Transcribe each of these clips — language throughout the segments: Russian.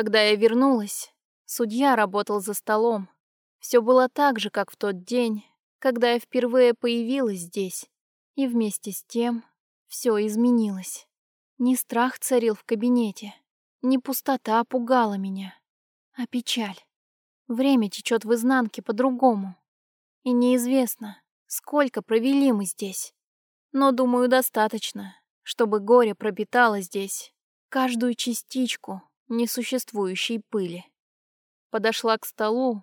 Когда я вернулась, судья работал за столом. Все было так же, как в тот день, когда я впервые появилась здесь. И вместе с тем все изменилось. Не страх царил в кабинете, не пустота пугала меня, а печаль. Время течет в изнанке по-другому. И неизвестно, сколько провели мы здесь. Но, думаю, достаточно, чтобы горе пропитало здесь каждую частичку несуществующей пыли. Подошла к столу,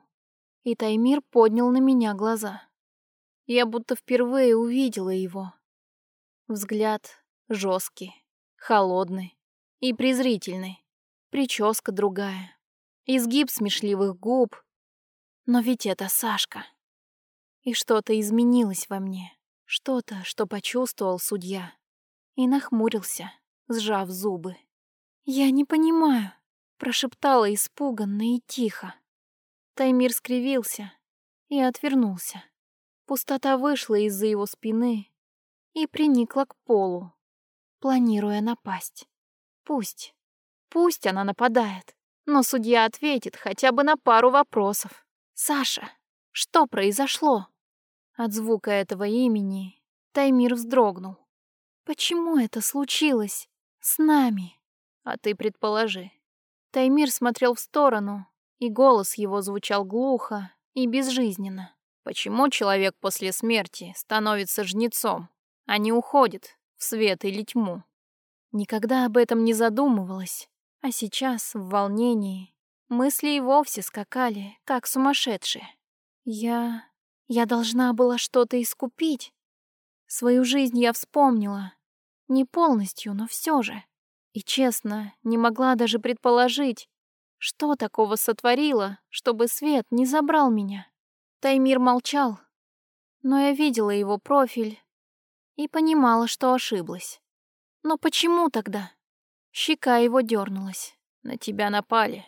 и Таймир поднял на меня глаза. Я будто впервые увидела его. Взгляд жесткий, холодный и презрительный. Прическа другая, изгиб смешливых губ. Но ведь это Сашка. И что-то изменилось во мне, что-то, что почувствовал судья. И нахмурился, сжав зубы. «Я не понимаю», — прошептала испуганно и тихо. Таймир скривился и отвернулся. Пустота вышла из-за его спины и приникла к полу, планируя напасть. Пусть, пусть она нападает, но судья ответит хотя бы на пару вопросов. «Саша, что произошло?» От звука этого имени Таймир вздрогнул. «Почему это случилось с нами?» А ты предположи. Таймир смотрел в сторону, и голос его звучал глухо и безжизненно. Почему человек после смерти становится жнецом, а не уходит в свет или тьму? Никогда об этом не задумывалась, а сейчас, в волнении, мысли и вовсе скакали, как сумасшедшие. Я... я должна была что-то искупить. Свою жизнь я вспомнила. Не полностью, но все же. И честно, не могла даже предположить, что такого сотворила, чтобы свет не забрал меня. Таймир молчал, но я видела его профиль и понимала, что ошиблась. Но почему тогда? Щека его дернулась. На тебя напали.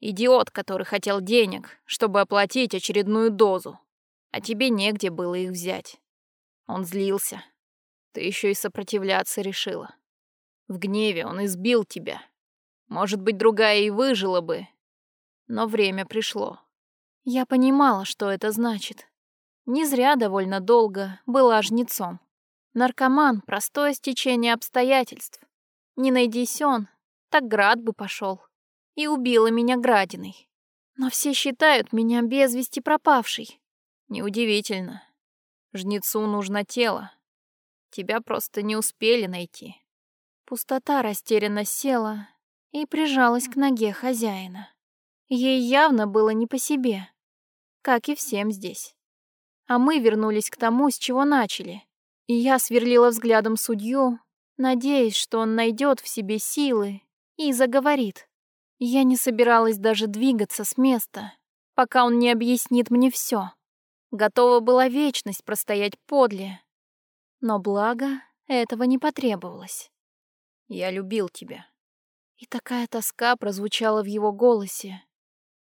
Идиот, который хотел денег, чтобы оплатить очередную дозу. А тебе негде было их взять. Он злился. Ты еще и сопротивляться решила. В гневе он избил тебя. Может быть, другая и выжила бы. Но время пришло. Я понимала, что это значит. Не зря довольно долго была жнецом. Наркоман — простое стечение обстоятельств. Не найдись он, так град бы пошел. И убила меня градиной. Но все считают меня без вести пропавшей. Неудивительно. Жнецу нужно тело. Тебя просто не успели найти. Пустота растерянно села и прижалась к ноге хозяина. Ей явно было не по себе, как и всем здесь. А мы вернулись к тому, с чего начали. И я сверлила взглядом судью, надеясь, что он найдет в себе силы и заговорит. Я не собиралась даже двигаться с места, пока он не объяснит мне все. Готова была вечность простоять подле. Но благо этого не потребовалось. Я любил тебя. И такая тоска прозвучала в его голосе,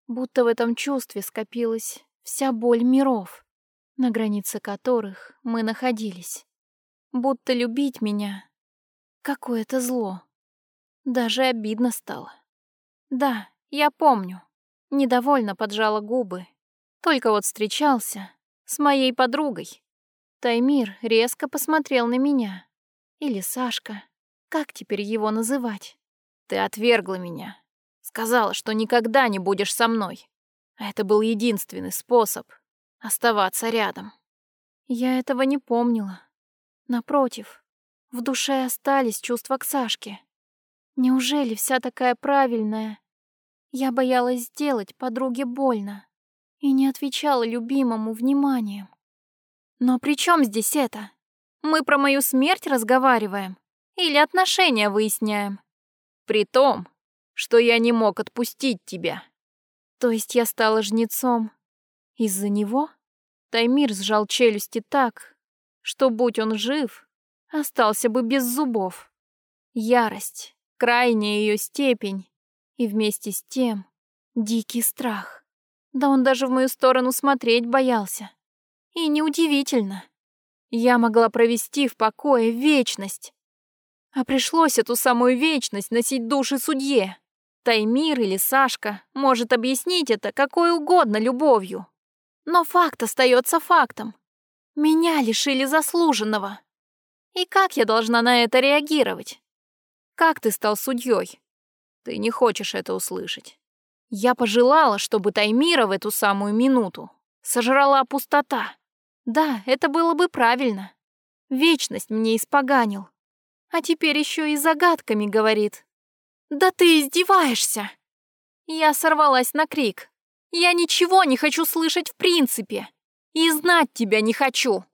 будто в этом чувстве скопилась вся боль миров, на границе которых мы находились. Будто любить меня — какое-то зло. Даже обидно стало. Да, я помню. Недовольно поджала губы. Только вот встречался с моей подругой. Таймир резко посмотрел на меня. Или Сашка. Как теперь его называть? Ты отвергла меня. Сказала, что никогда не будешь со мной. А это был единственный способ оставаться рядом. Я этого не помнила. Напротив, в душе остались чувства к Сашке. Неужели вся такая правильная? Я боялась сделать подруге больно и не отвечала любимому вниманием. Но при чем здесь это? Мы про мою смерть разговариваем. Или отношения выясняем. При том, что я не мог отпустить тебя. То есть я стала жнецом из-за него? Таймир сжал челюсти так, что, будь он жив, остался бы без зубов. Ярость, крайняя ее степень, и вместе с тем дикий страх. Да он даже в мою сторону смотреть боялся. И неудивительно. Я могла провести в покое вечность, а пришлось эту самую вечность носить души судье. Таймир или Сашка может объяснить это какой угодно любовью. Но факт остается фактом. Меня лишили заслуженного. И как я должна на это реагировать? Как ты стал судьей? Ты не хочешь это услышать. Я пожелала, чтобы Таймира в эту самую минуту сожрала пустота. Да, это было бы правильно. Вечность мне испоганил. А теперь еще и загадками говорит. «Да ты издеваешься!» Я сорвалась на крик. «Я ничего не хочу слышать в принципе. И знать тебя не хочу.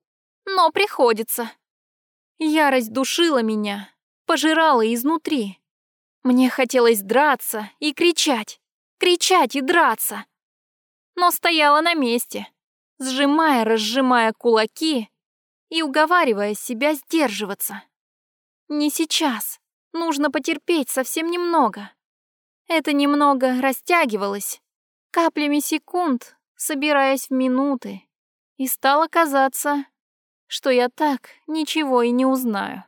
Но приходится». Ярость душила меня, пожирала изнутри. Мне хотелось драться и кричать, кричать и драться. Но стояла на месте, сжимая, разжимая кулаки и уговаривая себя сдерживаться. Не сейчас, нужно потерпеть совсем немного. Это немного растягивалось, каплями секунд, собираясь в минуты, и стало казаться, что я так ничего и не узнаю.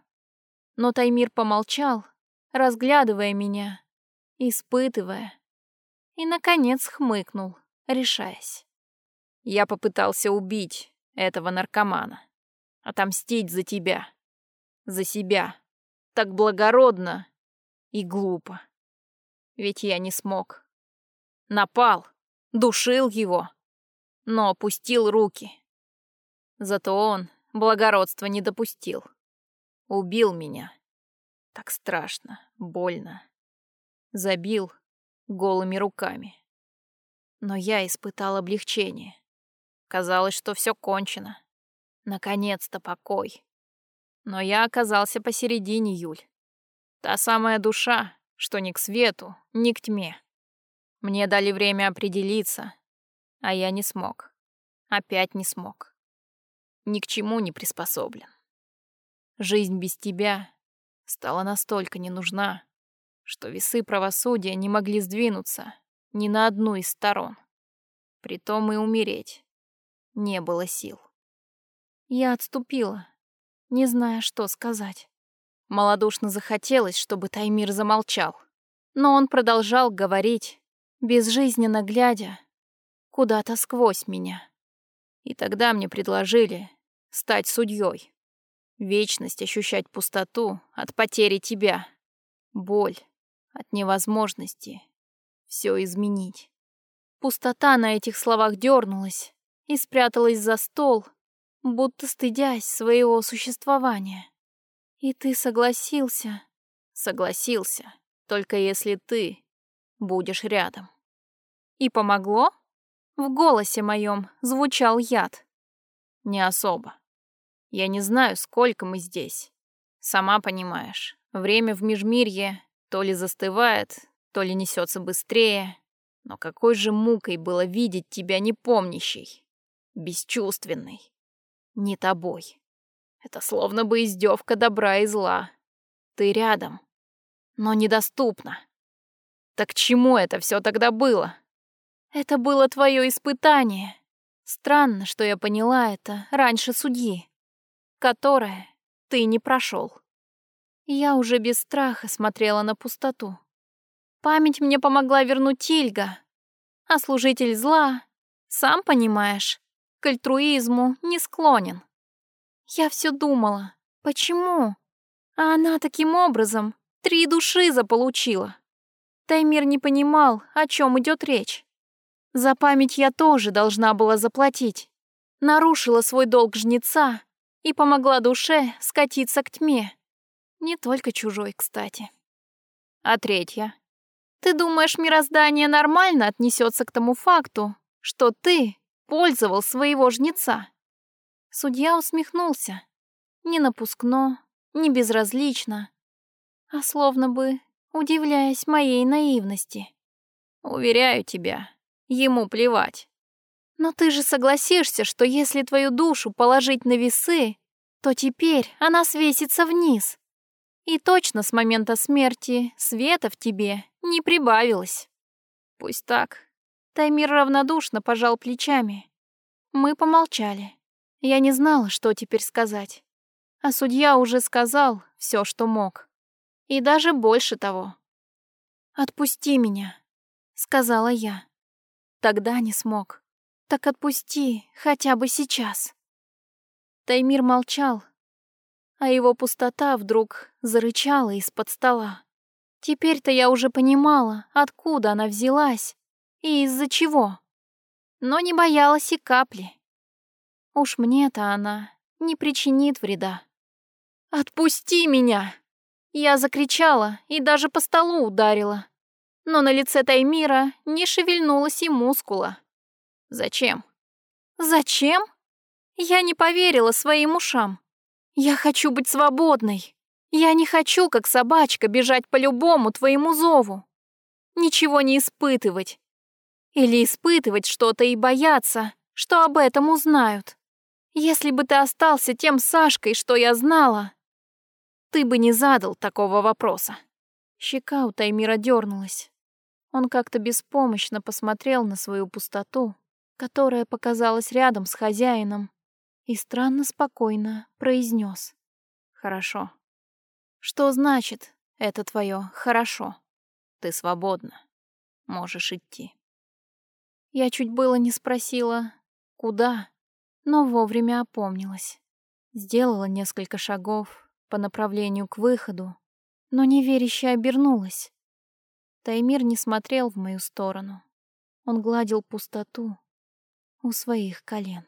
Но Таймир помолчал, разглядывая меня, испытывая, и, наконец, хмыкнул, решаясь. Я попытался убить этого наркомана, отомстить за тебя, за себя, так благородно и глупо. Ведь я не смог. Напал, душил его, но опустил руки. Зато он благородства не допустил. Убил меня. Так страшно, больно. Забил голыми руками. Но я испытал облегчение. Казалось, что все кончено. Наконец-то покой. Но я оказался посередине, Юль. Та самая душа, что ни к свету, ни к тьме. Мне дали время определиться, а я не смог. Опять не смог. Ни к чему не приспособлен. Жизнь без тебя стала настолько не нужна, что весы правосудия не могли сдвинуться ни на одну из сторон. Притом и умереть не было сил. Я отступила, не зная, что сказать. Молодушно захотелось, чтобы Таймир замолчал. Но он продолжал говорить, безжизненно глядя, куда-то сквозь меня. И тогда мне предложили стать судьей. Вечность ощущать пустоту от потери тебя. Боль от невозможности все изменить. Пустота на этих словах дернулась и спряталась за стол, будто стыдясь своего существования. И ты согласился? Согласился, только если ты будешь рядом. И помогло? В голосе моем звучал яд. Не особо. Я не знаю, сколько мы здесь. Сама понимаешь, время в Межмирье то ли застывает, то ли несется быстрее. Но какой же мукой было видеть тебя непомнящей, бесчувственной, не тобой. Это словно бы издевка добра и зла. Ты рядом, но недоступна. Так чему это все тогда было? Это было твое испытание. Странно, что я поняла это раньше судьи которое ты не прошел. Я уже без страха смотрела на пустоту. Память мне помогла вернуть Ильга, а служитель зла, сам понимаешь, к альтруизму не склонен. Я все думала, почему? А она таким образом три души заполучила. Таймир не понимал, о чем идет речь. За память я тоже должна была заплатить. Нарушила свой долг жнеца и помогла душе скатиться к тьме. Не только чужой, кстати. А третья? Ты думаешь, мироздание нормально отнесется к тому факту, что ты пользовал своего жнеца? Судья усмехнулся. Не напускно, не безразлично, а словно бы удивляясь моей наивности. Уверяю тебя, ему плевать. Но ты же согласишься, что если твою душу положить на весы, то теперь она свесится вниз. И точно с момента смерти света в тебе не прибавилось. Пусть так. Таймир равнодушно пожал плечами. Мы помолчали. Я не знала, что теперь сказать. А судья уже сказал все, что мог. И даже больше того. «Отпусти меня», — сказала я. Тогда не смог. Так отпусти, хотя бы сейчас. Таймир молчал, а его пустота вдруг зарычала из-под стола. Теперь-то я уже понимала, откуда она взялась и из-за чего. Но не боялась и капли. Уж мне-то она не причинит вреда. «Отпусти меня!» Я закричала и даже по столу ударила. Но на лице Таймира не шевельнулась и мускула. «Зачем?» «Зачем?» Я не поверила своим ушам. Я хочу быть свободной. Я не хочу, как собачка, бежать по любому твоему зову. Ничего не испытывать. Или испытывать что-то и бояться, что об этом узнают. Если бы ты остался тем Сашкой, что я знала, ты бы не задал такого вопроса. Щека у Таймира дернулась. Он как-то беспомощно посмотрел на свою пустоту, которая показалась рядом с хозяином, и странно спокойно произнес: «Хорошо». «Что значит это твое «хорошо»?» «Ты свободна. Можешь идти». Я чуть было не спросила, куда, но вовремя опомнилась. Сделала несколько шагов по направлению к выходу, но неверяще обернулась. Таймир не смотрел в мою сторону. Он гладил пустоту у своих колен.